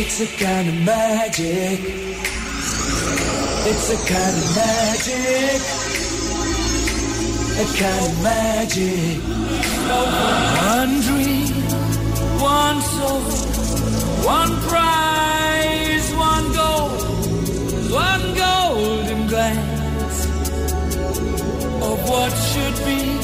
It's a kind of magic. It's a kind of magic. A kind of magic. One dream, one soul, one prize, one gold, one golden glance of what should be.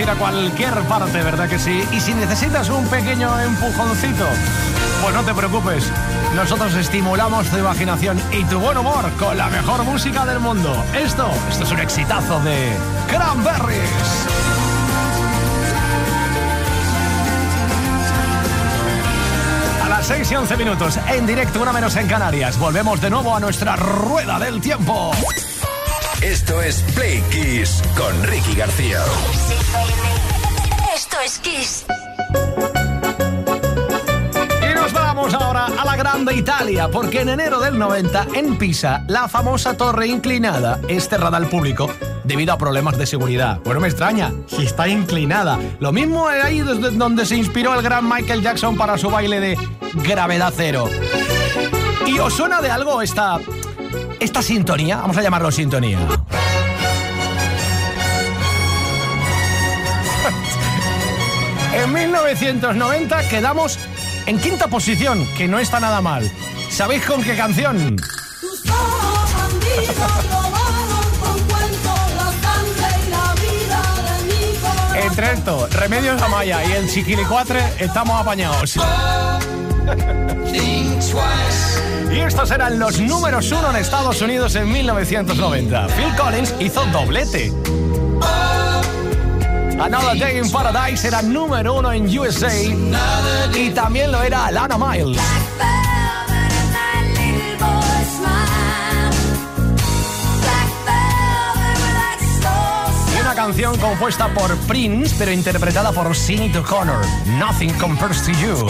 Ir a cualquier parte, ¿verdad que sí? Y si necesitas un pequeño empujoncito, pues no te preocupes. Nosotros estimulamos tu imaginación y tu buen humor con la mejor música del mundo. Esto, esto es un exitazo de Cranberries. A las 6 y 11 minutos, en directo, una menos en Canarias. Volvemos de nuevo a nuestra rueda del tiempo. Esto es Play Kiss con Ricky García. Esto es Kiss. Y nos vamos ahora a la Grande Italia, porque en enero del 90, en Pisa, la famosa torre inclinada es cerrada al público debido a problemas de seguridad. Bueno, me extraña, si está inclinada. Lo mismo es ahí desde donde se inspiró el gran Michael Jackson para su baile de gravedad cero. ¿Y os suena de algo esta, esta sintonía? Vamos a llamarlo sintonía. En 1990 quedamos en quinta posición, que no está nada mal. ¿Sabéis con qué canción? Tus ojos. Entre esto, Remedios Amaya y el Chiquilicuatre estamos apañados. Y estos eran los números uno en Estados Unidos en 1990. Phil Collins hizo doblete. Another Day in Paradise era número uno en USA y también lo era Alana Miles. Canción compuesta por Prince, pero interpretada por Sinead O'Connor. Nothing compares to you.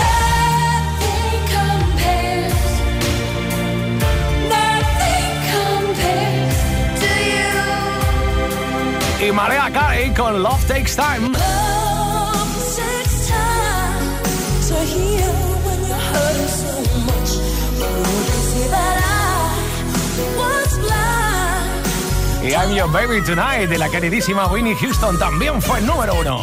Y Mariah Carey con Love Takes Time. Love takes time to heal when you're hurting so much. You see that I was blind. Y I'm Your Baby Tonight de la queridísima Winnie Houston también fue número uno.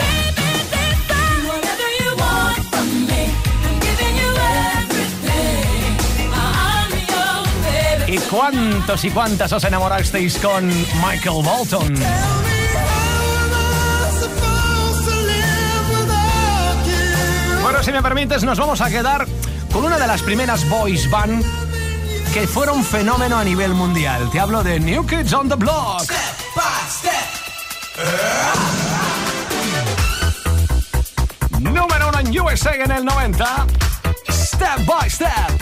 ¿Y cuántos y cuántas os enamorasteis con Michael Bolton? Si me permites, nos vamos a quedar con una de las primeras boys band que fueron fenómeno a nivel mundial. Te hablo de New Kids on the Block. Número uno en USA en el 90. Step by step. Step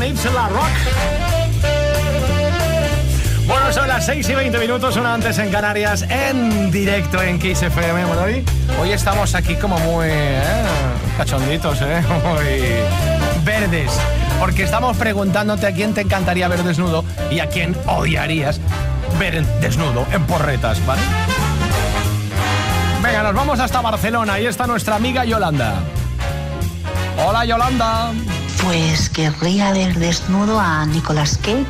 con La Rock. Bueno, son las 6 y 20 minutos, una antes en Canarias, en directo en Kiss hoy, hoy estamos aquí como muy eh, cachonditos, ¿eh? muy verdes. Porque estamos preguntándote a quién te encantaría ver desnudo y a quién odiarías ver desnudo en porretas, ¿vale? Venga, nos vamos hasta Barcelona. Ahí está nuestra amiga Yolanda. Hola, Yolanda. Pues querría ver desnudo a Nicolas Cage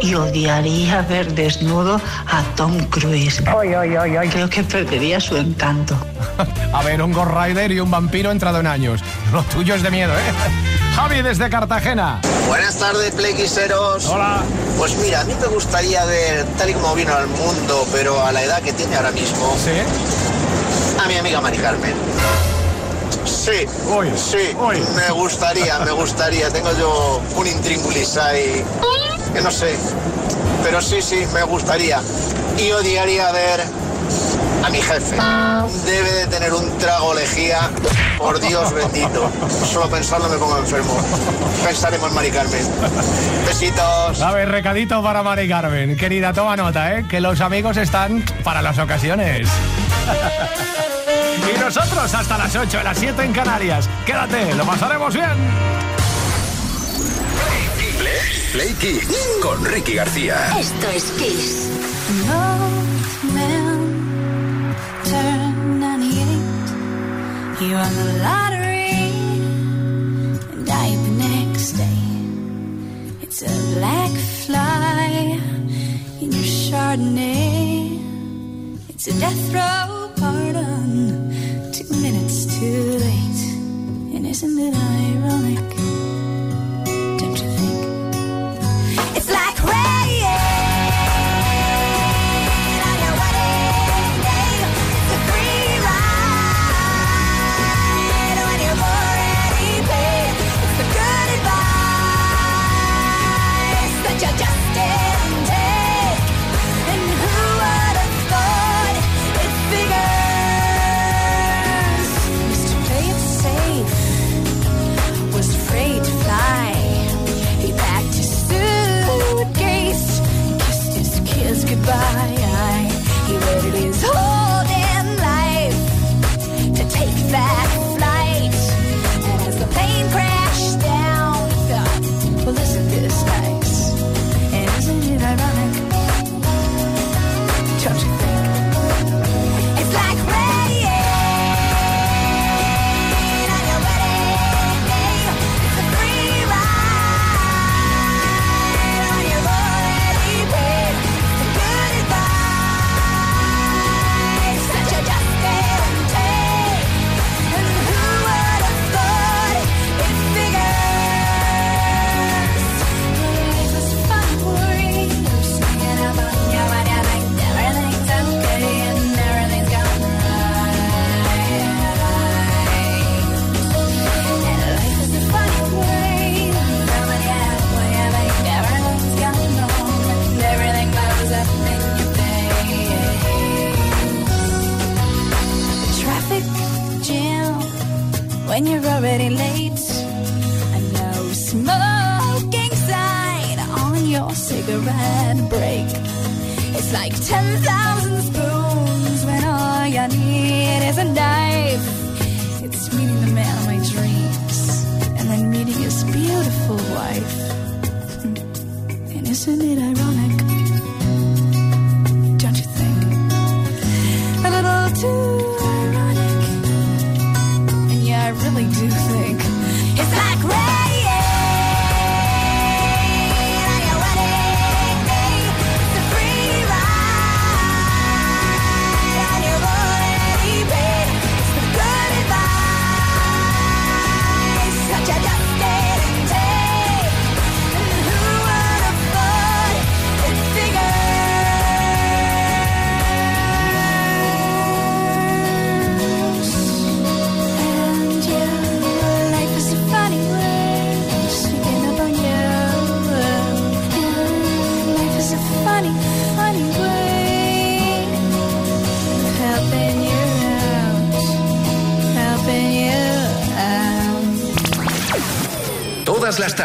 y odiaría ver desnudo a Tom Cruise. Creo que perdería su encanto. A ver, un Ghost Rider y un vampiro entrado en años. Lo tuyo es de miedo, ¿eh? Javi desde Cartagena. Buenas tardes, Playquiseros. Hola. Pues mira, a mí me gustaría ver, tal y como vino al mundo, pero a la edad que tiene ahora mismo, ¿Sí? a mi amiga Mari Carmen. Sí, sí, me gustaría, me gustaría. Tengo yo un intríngulis ahí, que no sé, pero sí, sí, me gustaría. Y odiaría ver a mi jefe. Debe de tener un trago lejía, por Dios bendito. Solo pensarlo me pongo enfermo. Pensaremos en Mari Carmen. Besitos. A ver, recadito para Mari Carmen. Querida, toma nota, ¿eh? Que los amigos están para las ocasiones. Y nosotros hasta las 8, a las 7 en Canarias. Quédate, lo pasaremos bien. Play Kiss con Ricky García. Esto es Kiss. Old man turned 98. He won the lottery and died the next day. It's a black fly in your Chardonnay. It's a death row pardon. Too late. And isn't it ironic?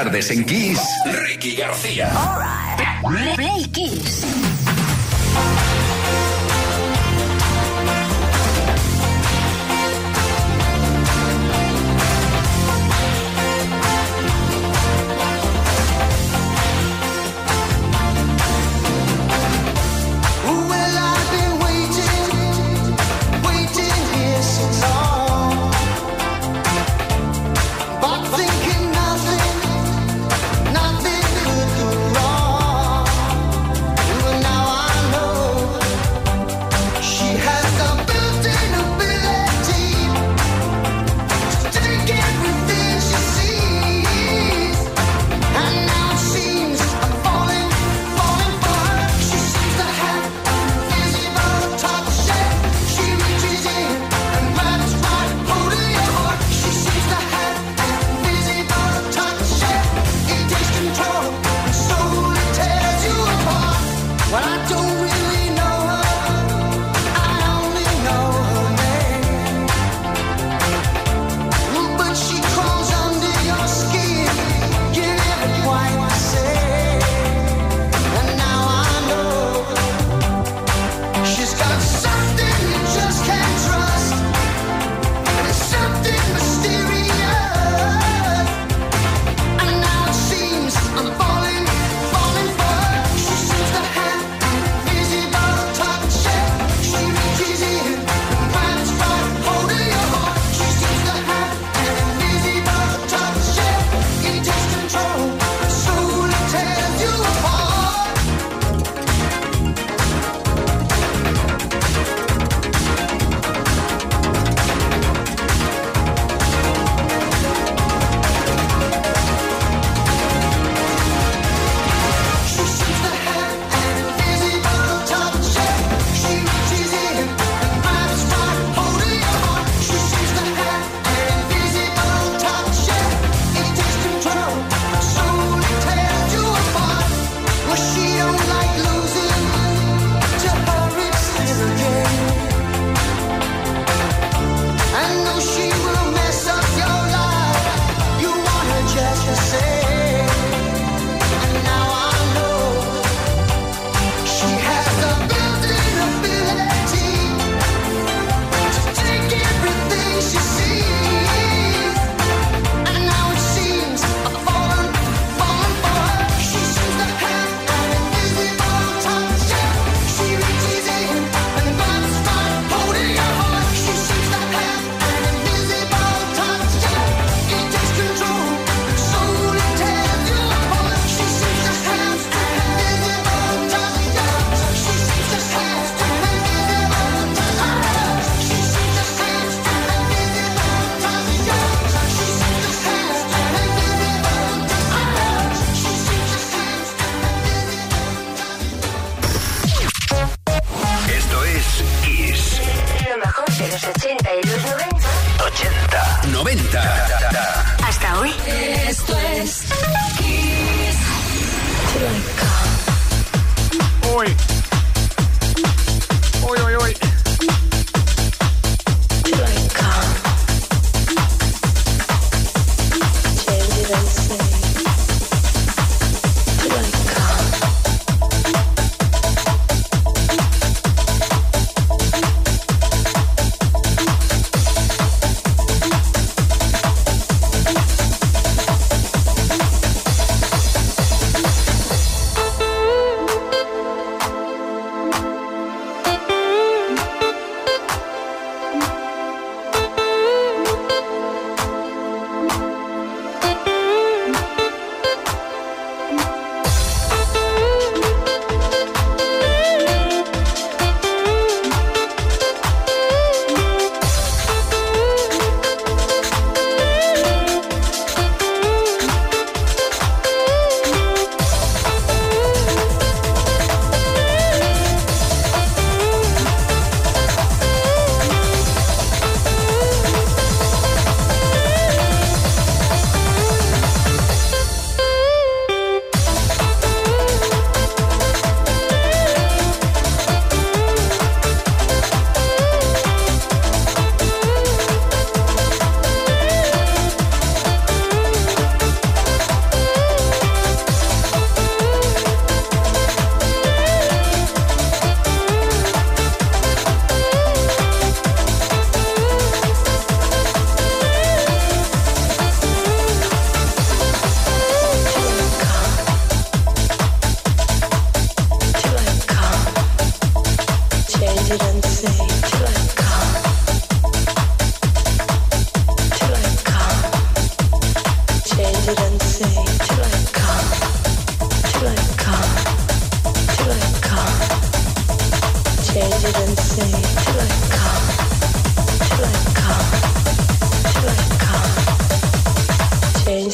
Tardes en Kiss, Ricky García. Play Kiss.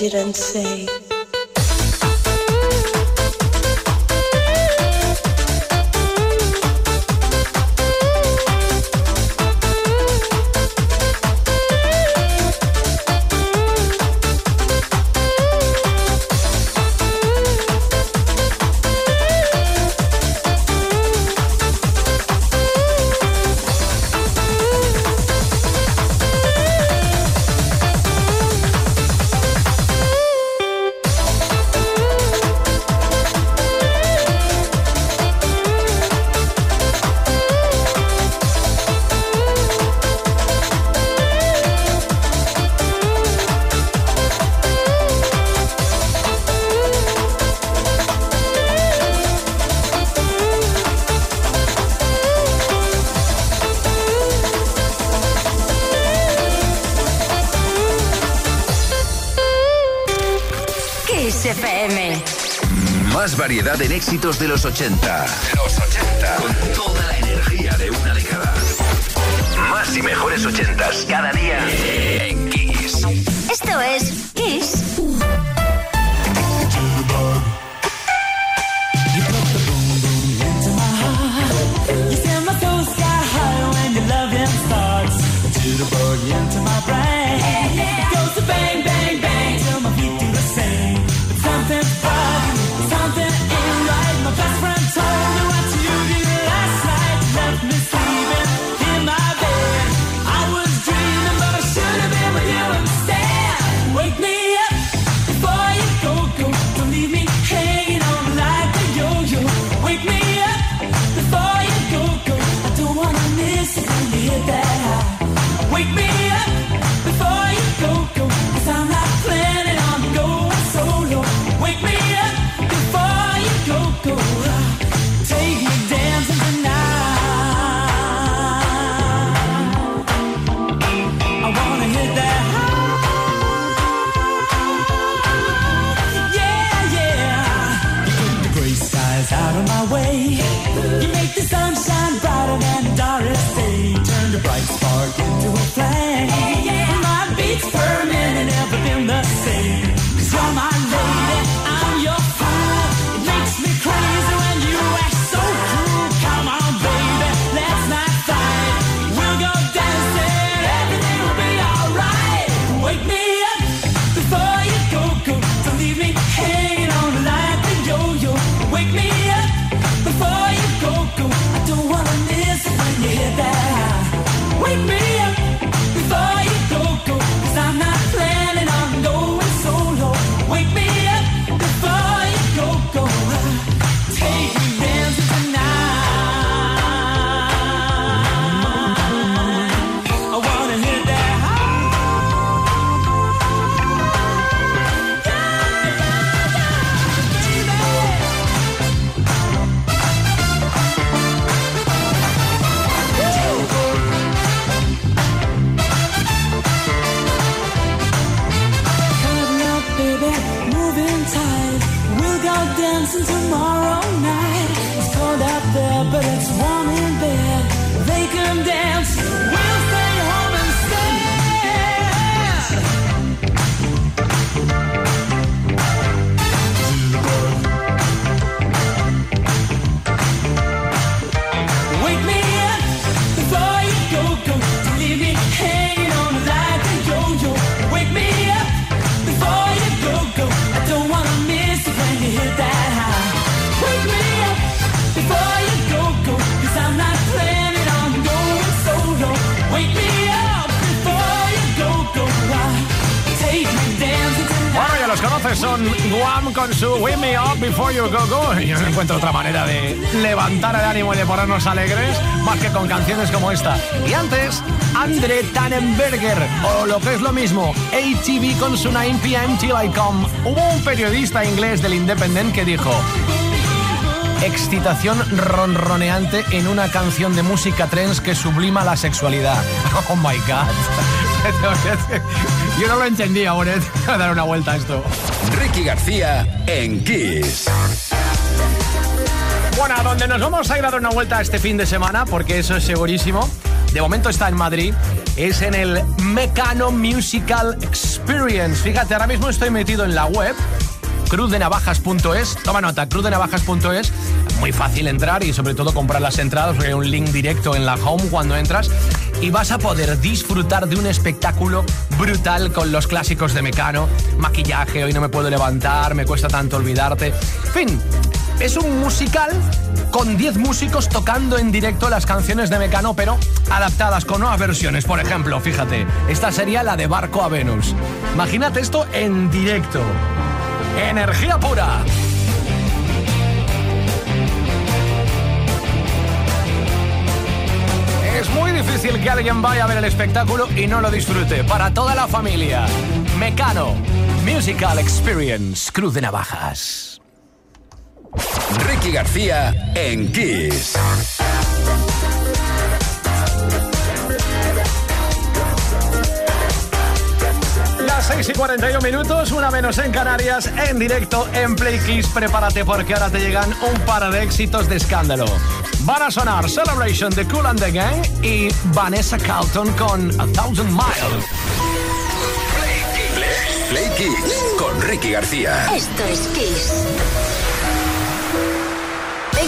didn't say. variedad en éxitos de los 80. Los 80. Con toda la energía de una década. Más y mejores 80 cada día en Kiss. Esto es Kiss. into my brain más alegres, más que con canciones como esta. Y antes, Andre Tannenberger, o lo que es lo mismo, ATV con su 9pm till I come. Hubo un periodista inglés del Independent que dijo excitación ronroneante en una canción de música trends que sublima la sexualidad. Oh my god. Yo no lo entendía, ahora a dar una vuelta a esto. Ricky García en Kiss. Bueno, a donde nos vamos a ir a dar una vuelta este fin de semana, porque eso es segurísimo. De momento está en Madrid. Es en el Mecano Musical Experience. Fíjate, ahora mismo estoy metido en la web cruzdenavajas.es. Toma nota, cruzdenavajas.es. Muy fácil entrar y sobre todo comprar las entradas, porque hay un link directo en la home cuando entras. Y vas a poder disfrutar de un espectáculo brutal con los clásicos de Mecano, maquillaje, hoy no me puedo levantar, me cuesta tanto olvidarte. En fin, es un musical con 10 músicos tocando en directo las canciones de Mecano, pero adaptadas con nuevas versiones. Por ejemplo, fíjate, esta sería la de Barco a Venus. Imagínate esto en directo. Energía pura. Es muy difícil que alguien vaya a ver el espectáculo y no lo disfrute. Para toda la familia. Mecano. Musical Experience. Cruz de Navajas. Ricky García en Kiss. Las 6 y 41 minutos, una menos en Canarias, en directo en Play Kiss. Prepárate porque ahora te llegan un par de éxitos de escándalo. Van a sonar Celebration de Cool and the Gang y Vanessa Carlton con A Thousand Miles. Play Kiss con Ricky García. Esto es Kiss.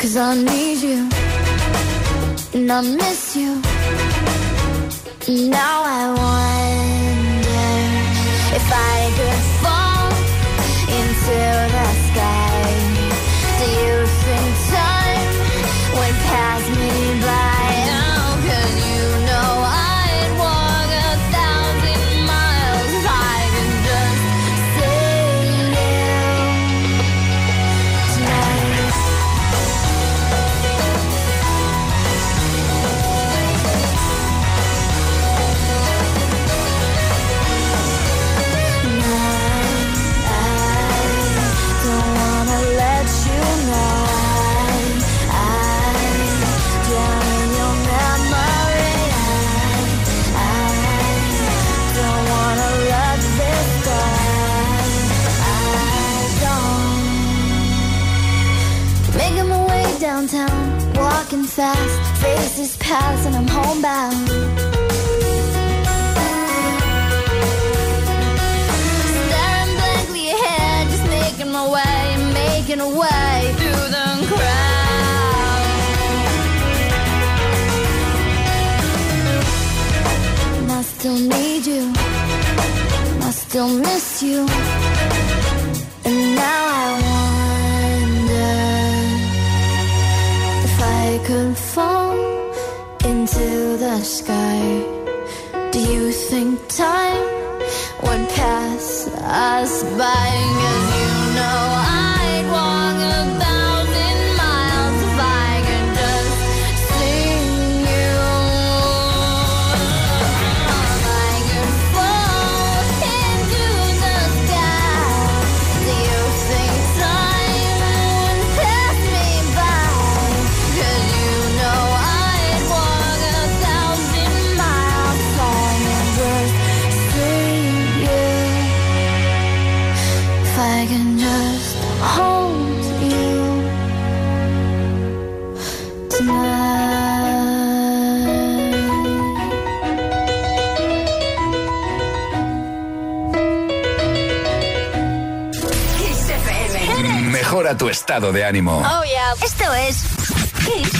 Cause I need you and I miss you. Now I wonder if I could fall into faces pass, and I'm homebound. Staring blankly ahead, just making my way, making a way through the crowd. And I still need you, and I still miss you, and now I wonder if I could fall into the sky. Do you think time would pass us by? 'Cause you know I'd mejora tu estado de ánimo. Oh, yeah. Esto es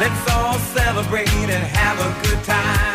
Let's all celebrate and have a good time.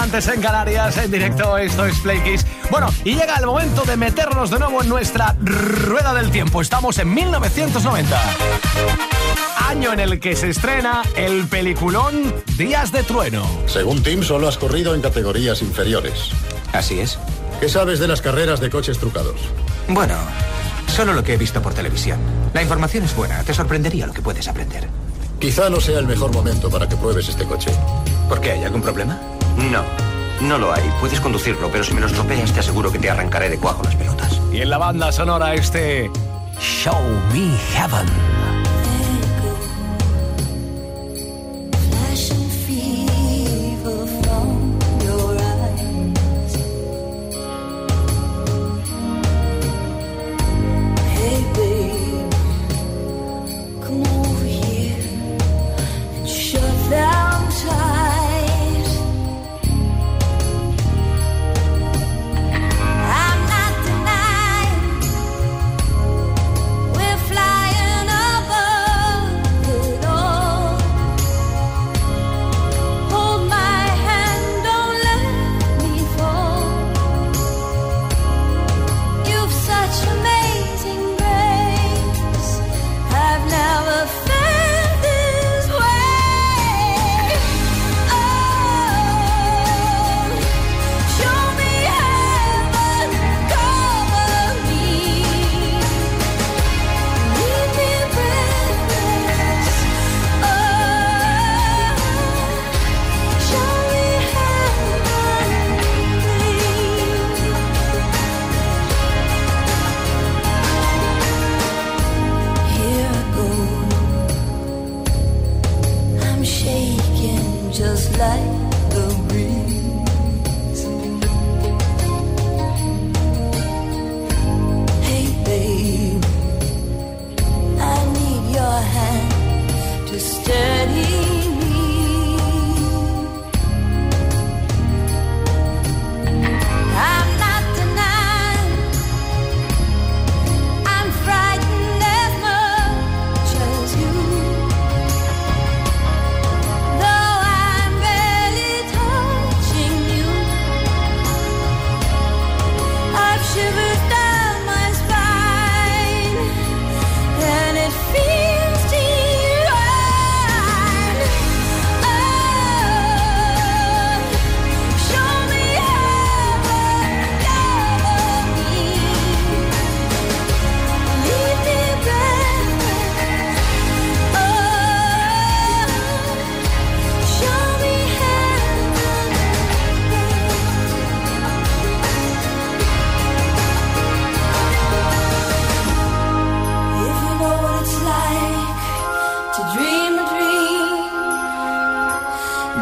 Antes en Canarias, en directo, esto es Play Kiss. Bueno, y llega el momento de meternos de nuevo en nuestra rueda del tiempo. Estamos en 1990. Año en el que se estrena el peliculón Días de Trueno. Según Tim, solo has corrido en categorías inferiores. Así es. ¿Qué sabes de las carreras de coches trucados? Bueno, solo lo que he visto por televisión. La información es buena, te sorprendería lo que puedes aprender. Quizá no sea el mejor momento para que pruebes este coche. ¿Por qué? ¿Hay algún problema? No, no lo hay. Puedes conducirlo, pero si me lo estropeas te aseguro que te arrancaré de cuajo las pelotas. Y en la banda sonora este Show Me Heaven.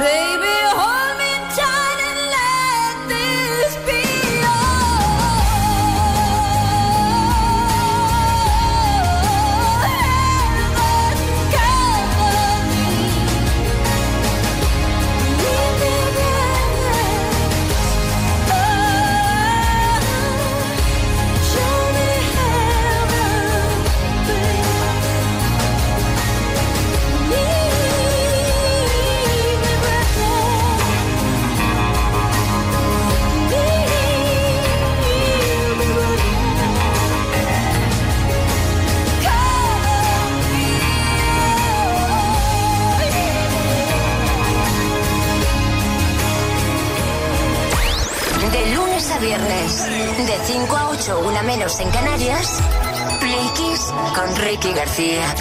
baby 5 a 8, una menos en Canarias, Play Kiss con Ricky García.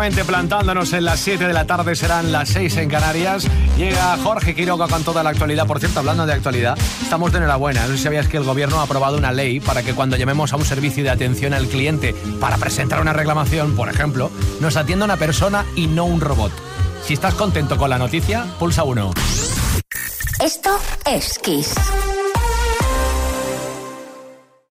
plantándonos en las 7 de la tarde, serán las 6 en Canarias. Llega Jorge Quiroga con toda la actualidad. Por cierto, hablando de actualidad, estamos de enhorabuena. No sé si sabías que el gobierno ha aprobado una ley para que cuando llamemos a un servicio de atención al cliente para presentar una reclamación, por ejemplo, nos atienda una persona y no un robot. Si estás contento con la noticia, pulsa 1. Esto es Kiss.